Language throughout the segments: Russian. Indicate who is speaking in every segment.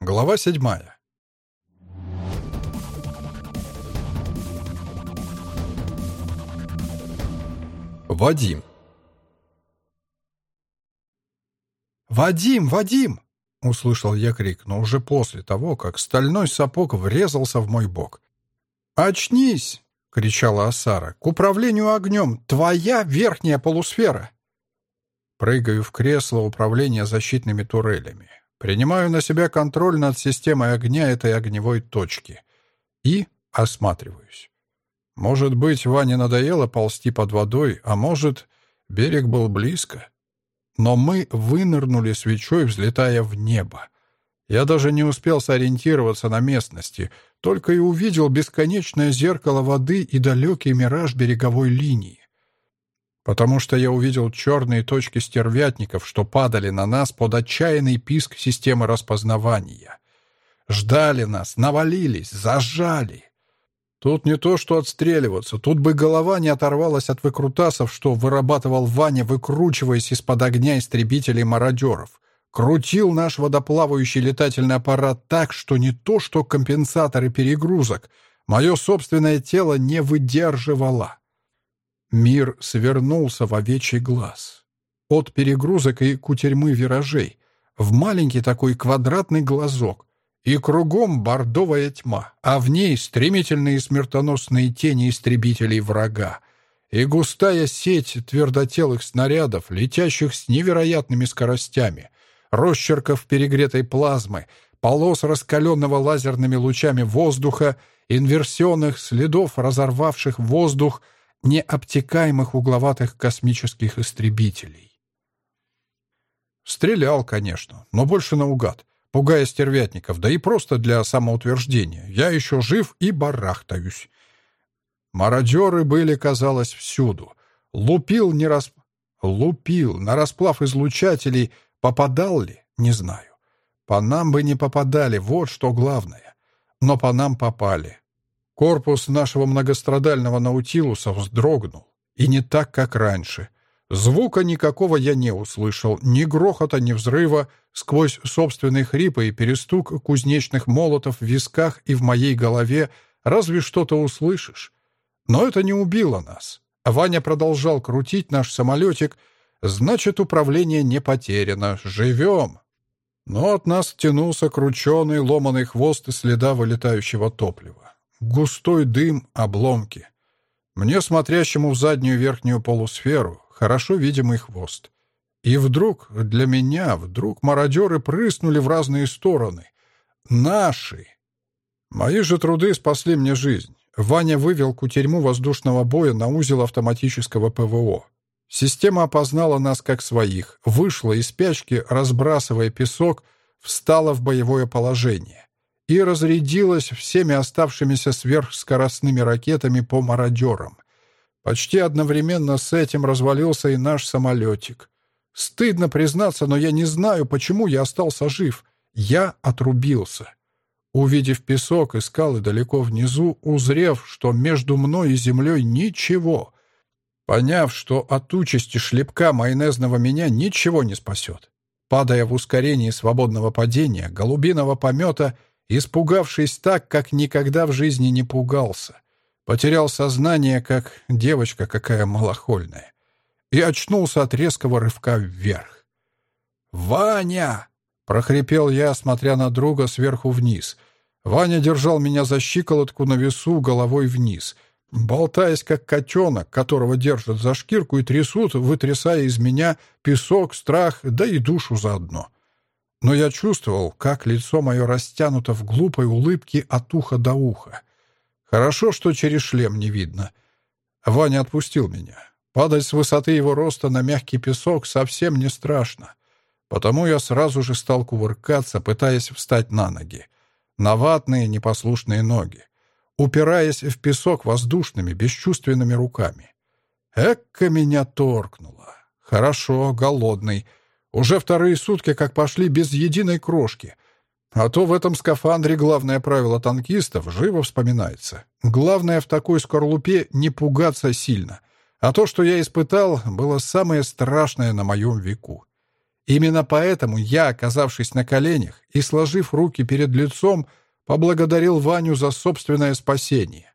Speaker 1: Глава седьмая. Вадим. «Вадим! Вадим!» — услышал я крик, но уже после того, как стальной сапог врезался в мой бок. «Очнись!» — кричала Асара. «К управлению огнем! Твоя верхняя полусфера!» Прыгаю в кресло управления защитными турелями. Принимаю на себя контроль над системой огня этой огневой точки. И осматриваюсь. Может быть, Ване надоело ползти под водой, а может, берег был близко. Но мы вынырнули свечой, взлетая в небо. Я даже не успел сориентироваться на местности, только и увидел бесконечное зеркало воды и далекий мираж береговой линии потому что я увидел черные точки стервятников, что падали на нас под отчаянный писк системы распознавания. Ждали нас, навалились, зажали. Тут не то, что отстреливаться, тут бы голова не оторвалась от выкрутасов, что вырабатывал Ваня, выкручиваясь из-под огня истребителей-мародеров. Крутил наш водоплавающий летательный аппарат так, что не то, что компенсаторы перегрузок, мое собственное тело не выдерживало. Мир свернулся в овечий глаз. От перегрузок и кутерьмы виражей в маленький такой квадратный глазок, и кругом бордовая тьма, а в ней стремительные смертоносные тени истребителей врага, и густая сеть твердотелых снарядов, летящих с невероятными скоростями, росчерков перегретой плазмы, полос раскаленного лазерными лучами воздуха, инверсионных следов, разорвавших воздух — необтекаемых угловатых космических истребителей. Стрелял, конечно, но больше наугад, пугая стервятников, да и просто для самоутверждения. Я еще жив и барахтаюсь. Мародеры были, казалось, всюду. Лупил, не расп... Лупил на расплав излучателей. Попадал ли? Не знаю. По нам бы не попадали, вот что главное. Но по нам попали. Корпус нашего многострадального Наутилуса вздрогнул. И не так, как раньше. Звука никакого я не услышал, ни грохота, ни взрыва, сквозь собственные хрипы и перестук кузнечных молотов в висках и в моей голове разве что-то услышишь. Но это не убило нас. Ваня продолжал крутить наш самолетик, значит, управление не потеряно, живем. Но от нас тянулся крученый ломаный хвост следа вылетающего топлива. Густой дым, обломки. Мне, смотрящему в заднюю верхнюю полусферу, хорошо видимый хвост. И вдруг, для меня, вдруг мародеры прыснули в разные стороны. Наши! Мои же труды спасли мне жизнь. Ваня вывел кутерьму воздушного боя на узел автоматического ПВО. Система опознала нас как своих, вышла из спячки, разбрасывая песок, встала в боевое положение и разрядилась всеми оставшимися сверхскоростными ракетами по мародерам. Почти одновременно с этим развалился и наш самолетик. Стыдно признаться, но я не знаю, почему я остался жив. Я отрубился. Увидев песок и скалы далеко внизу, узрев, что между мной и землей ничего, поняв, что от участи шлепка майонезного меня ничего не спасет, падая в ускорении свободного падения, голубиного помета — испугавшись так, как никогда в жизни не пугался. Потерял сознание, как девочка какая малохольная. И очнулся от резкого рывка вверх. «Ваня!» — прохрипел я, смотря на друга сверху вниз. Ваня держал меня за щиколотку на весу головой вниз, болтаясь, как котенок, которого держат за шкирку и трясут, вытрясая из меня песок, страх, да и душу заодно. — но я чувствовал, как лицо мое растянуто в глупой улыбке от уха до уха. Хорошо, что через шлем не видно. Ваня отпустил меня. Падать с высоты его роста на мягкий песок совсем не страшно. Потому я сразу же стал кувыркаться, пытаясь встать на ноги. На ватные непослушные ноги, упираясь в песок воздушными, бесчувственными руками. Экка меня торкнуло. Хорошо, голодный — уже вторые сутки как пошли без единой крошки. А то в этом скафандре главное правило танкистов живо вспоминается. Главное в такой скорлупе не пугаться сильно. А то, что я испытал, было самое страшное на моем веку. Именно поэтому я, оказавшись на коленях и сложив руки перед лицом, поблагодарил Ваню за собственное спасение.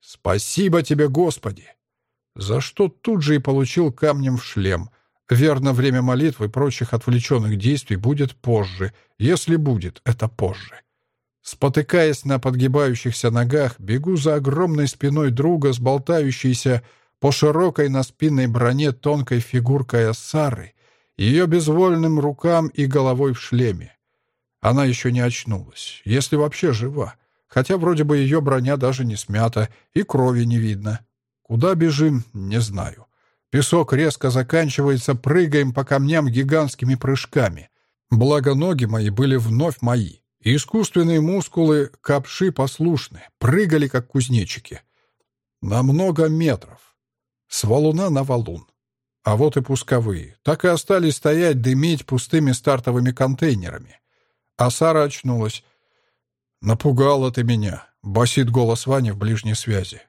Speaker 1: «Спасибо тебе, Господи!» За что тут же и получил камнем в шлем. Верно, время молитвы и прочих отвлеченных действий будет позже, если будет это позже. Спотыкаясь на подгибающихся ногах, бегу за огромной спиной друга с болтающейся по широкой на спинной броне тонкой фигуркой Ассары, ее безвольным рукам и головой в шлеме. Она еще не очнулась, если вообще жива, хотя вроде бы ее броня даже не смята и крови не видно. Куда бежим, не знаю. Песок резко заканчивается, прыгаем по камням гигантскими прыжками. Благо ноги мои были вновь мои. Искусственные мускулы капши послушны, прыгали как кузнечики. На много метров. С валуна на валун. А вот и пусковые. Так и остались стоять, дымить пустыми стартовыми контейнерами. А Сара очнулась. «Напугала ты меня», — басит голос Вани в ближней связи.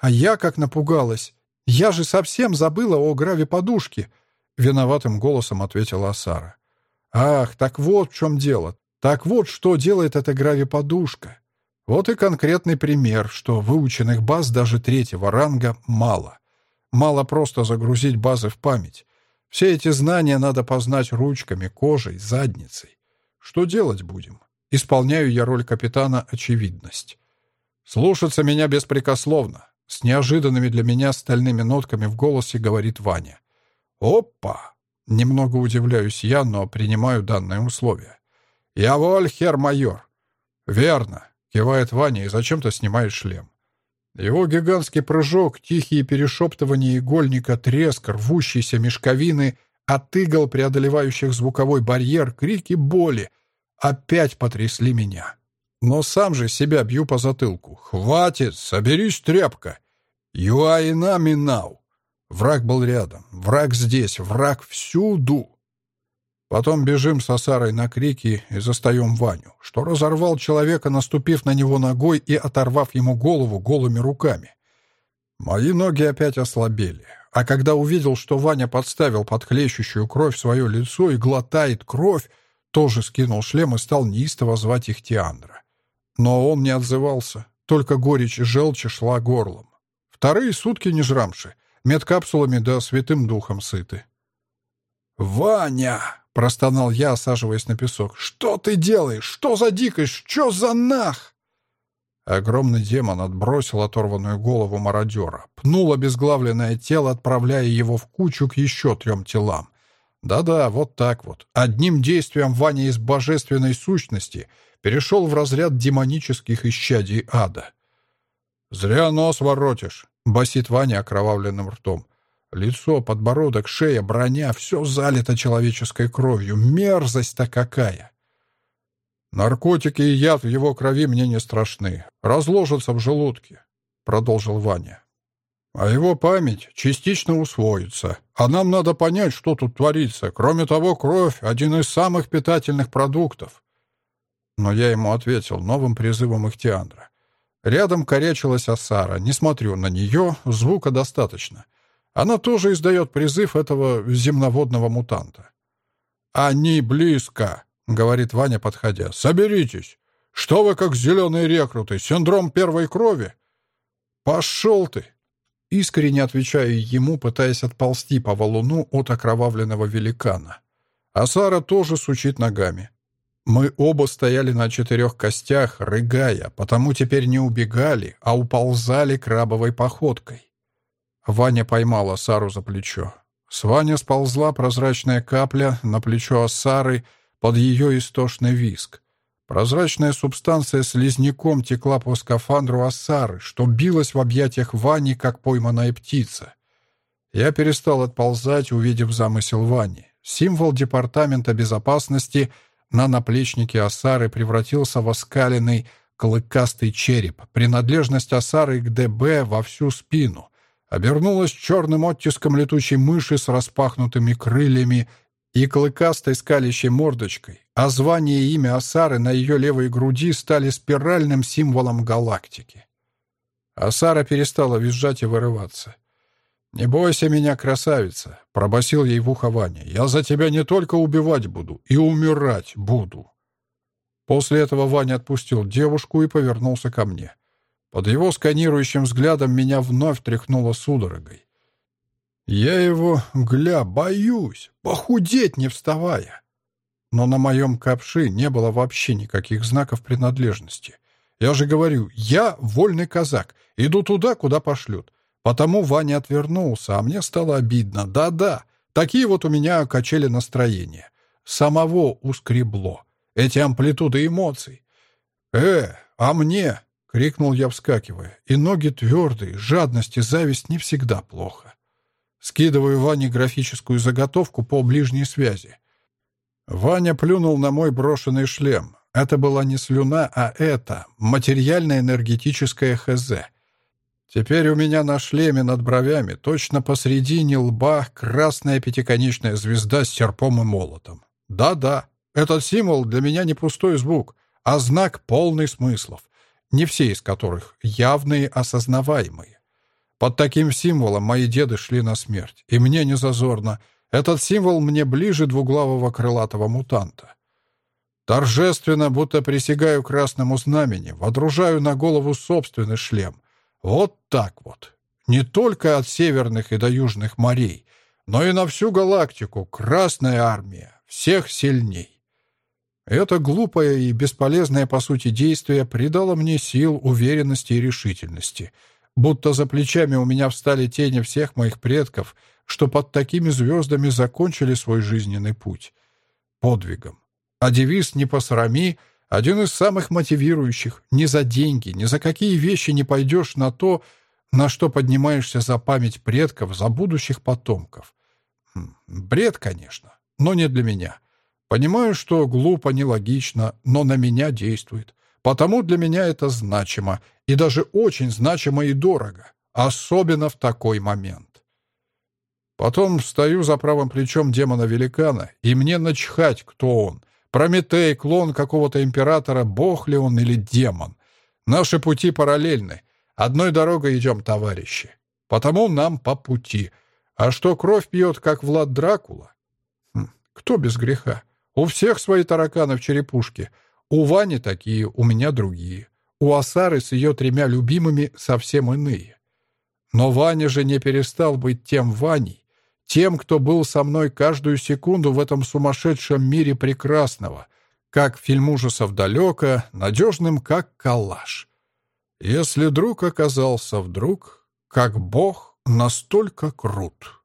Speaker 1: «А я как напугалась! Я же совсем забыла о граве-подушке!» — виноватым голосом ответила Сара. «Ах, так вот в чем дело. Так вот, что делает эта гравиподушка. Вот и конкретный пример, что выученных баз даже третьего ранга мало. Мало просто загрузить базы в память. Все эти знания надо познать ручками, кожей, задницей. Что делать будем? Исполняю я роль капитана «Очевидность». «Слушаться меня беспрекословно», — с неожиданными для меня стальными нотками в голосе говорит Ваня. «Опа!» Немного удивляюсь я, но принимаю данное условие. «Я воль, хер-майор». «Верно», — кивает Ваня и зачем-то снимает шлем. Его гигантский прыжок, тихие перешептывания игольника, треск, рвущейся мешковины, от игл, преодолевающих звуковой барьер, крики боли опять потрясли меня. Но сам же себя бью по затылку. «Хватит! Соберись, тряпка! In now!» Враг был рядом, враг здесь, враг всюду. Потом бежим с Асарой на крики и застаем Ваню, что разорвал человека, наступив на него ногой и оторвав ему голову голыми руками. Мои ноги опять ослабели, а когда увидел, что Ваня подставил под хлещущую кровь свое лицо и глотает кровь, тоже скинул шлем и стал неистово звать их Тиандра. Но он не отзывался, только горечь и желчь шла горлом. Вторые сутки не жрамши, медкапсулами да святым духом сыты. «Ваня!» Простонал я, осаживаясь на песок. «Что ты делаешь? Что за дикость? Что за нах?» Огромный демон отбросил оторванную голову мародера, пнул обезглавленное тело, отправляя его в кучу к еще трем телам. Да-да, вот так вот. Одним действием Ваня из божественной сущности перешел в разряд демонических исчадий ада. «Зря нос воротишь», — басит Ваня окровавленным ртом. Лицо, подбородок, шея, броня — все залито человеческой кровью. Мерзость-то какая! «Наркотики и яд в его крови мне не страшны. Разложатся в желудке», — продолжил Ваня. «А его память частично усвоится. А нам надо понять, что тут творится. Кроме того, кровь — один из самых питательных продуктов». Но я ему ответил новым призывом Ихтиандра. Рядом корячилась Асара. Не смотрю на нее, звука достаточно — она тоже издает призыв этого земноводного мутанта. «Они близко», — говорит Ваня, подходя. «Соберитесь! Что вы как зеленые рекруты? Синдром первой крови?» «Пошел ты!» Искренне отвечаю ему, пытаясь отползти по валуну от окровавленного великана. А Сара тоже сучит ногами. Мы оба стояли на четырех костях, рыгая, потому теперь не убегали, а уползали крабовой походкой. Ваня поймала Сару за плечо. С Ваня сползла прозрачная капля на плечо Сары под ее истошный виск. Прозрачная субстанция слизняком текла по скафандру Ассары, что билась в объятиях Вани, как пойманная птица. Я перестал отползать, увидев замысел Вани. Символ Департамента безопасности на наплечнике Ассары превратился в оскаленный клыкастый череп, принадлежность Ассары к ДБ во всю спину — обернулась черным оттиском летучей мыши с распахнутыми крыльями и клыкастой скалящей мордочкой, а звание и имя Асары на ее левой груди стали спиральным символом галактики. Асара перестала визжать и вырываться. «Не бойся меня, красавица», — пробасил ей в ухо Ваня. «Я за тебя не только убивать буду, и умирать буду». После этого Ваня отпустил девушку и повернулся ко мне. Под его сканирующим взглядом меня вновь тряхнуло судорогой. Я его, гля, боюсь, похудеть не вставая. Но на моем капши не было вообще никаких знаков принадлежности. Я же говорю, я вольный казак, иду туда, куда пошлют. Потому Ваня отвернулся, а мне стало обидно. Да-да, такие вот у меня качели настроения. Самого ускребло. Эти амплитуды эмоций. «Э, а мне?» — крикнул я, вскакивая. И ноги твердые, жадность и зависть не всегда плохо. Скидываю Ване графическую заготовку по ближней связи. Ваня плюнул на мой брошенный шлем. Это была не слюна, а это — материально-энергетическое ХЗ — Теперь у меня на шлеме над бровями, точно посредине лба, красная пятиконечная звезда с серпом и молотом. Да-да, этот символ для меня не пустой звук, а знак полный смыслов, не все из которых явные, осознаваемые. Под таким символом мои деды шли на смерть, и мне не зазорно. Этот символ мне ближе двуглавого крылатого мутанта. Торжественно, будто присягаю красному знамени, водружаю на голову собственный шлем — вот так вот. Не только от северных и до южных морей, но и на всю галактику Красная Армия, всех сильней. Это глупое и бесполезное, по сути, действие придало мне сил, уверенности и решительности. Будто за плечами у меня встали тени всех моих предков, что под такими звездами закончили свой жизненный путь. Подвигом. А девиз «Не посрами» Один из самых мотивирующих. Ни за деньги, ни за какие вещи не пойдешь на то, на что поднимаешься за память предков, за будущих потомков. Хм, бред, конечно, но не для меня. Понимаю, что глупо, нелогично, но на меня действует. Потому для меня это значимо, и даже очень значимо и дорого, особенно в такой момент. Потом стою за правым плечом демона-великана, и мне начхать, кто он, Прометей, клон какого-то императора, бог ли он или демон. Наши пути параллельны. Одной дорогой идем, товарищи. Потому нам по пути. А что кровь пьет, как Влад Дракула? Хм, кто без греха? У всех свои тараканы в черепушке. У Вани такие, у меня другие. У Асары с ее тремя любимыми совсем иные. Но Ваня же не перестал быть тем Ваней, тем, кто был со мной каждую секунду в этом сумасшедшем мире прекрасного, как фильм ужасов далеко, надежным, как калаш. Если друг оказался вдруг, как бог, настолько крут».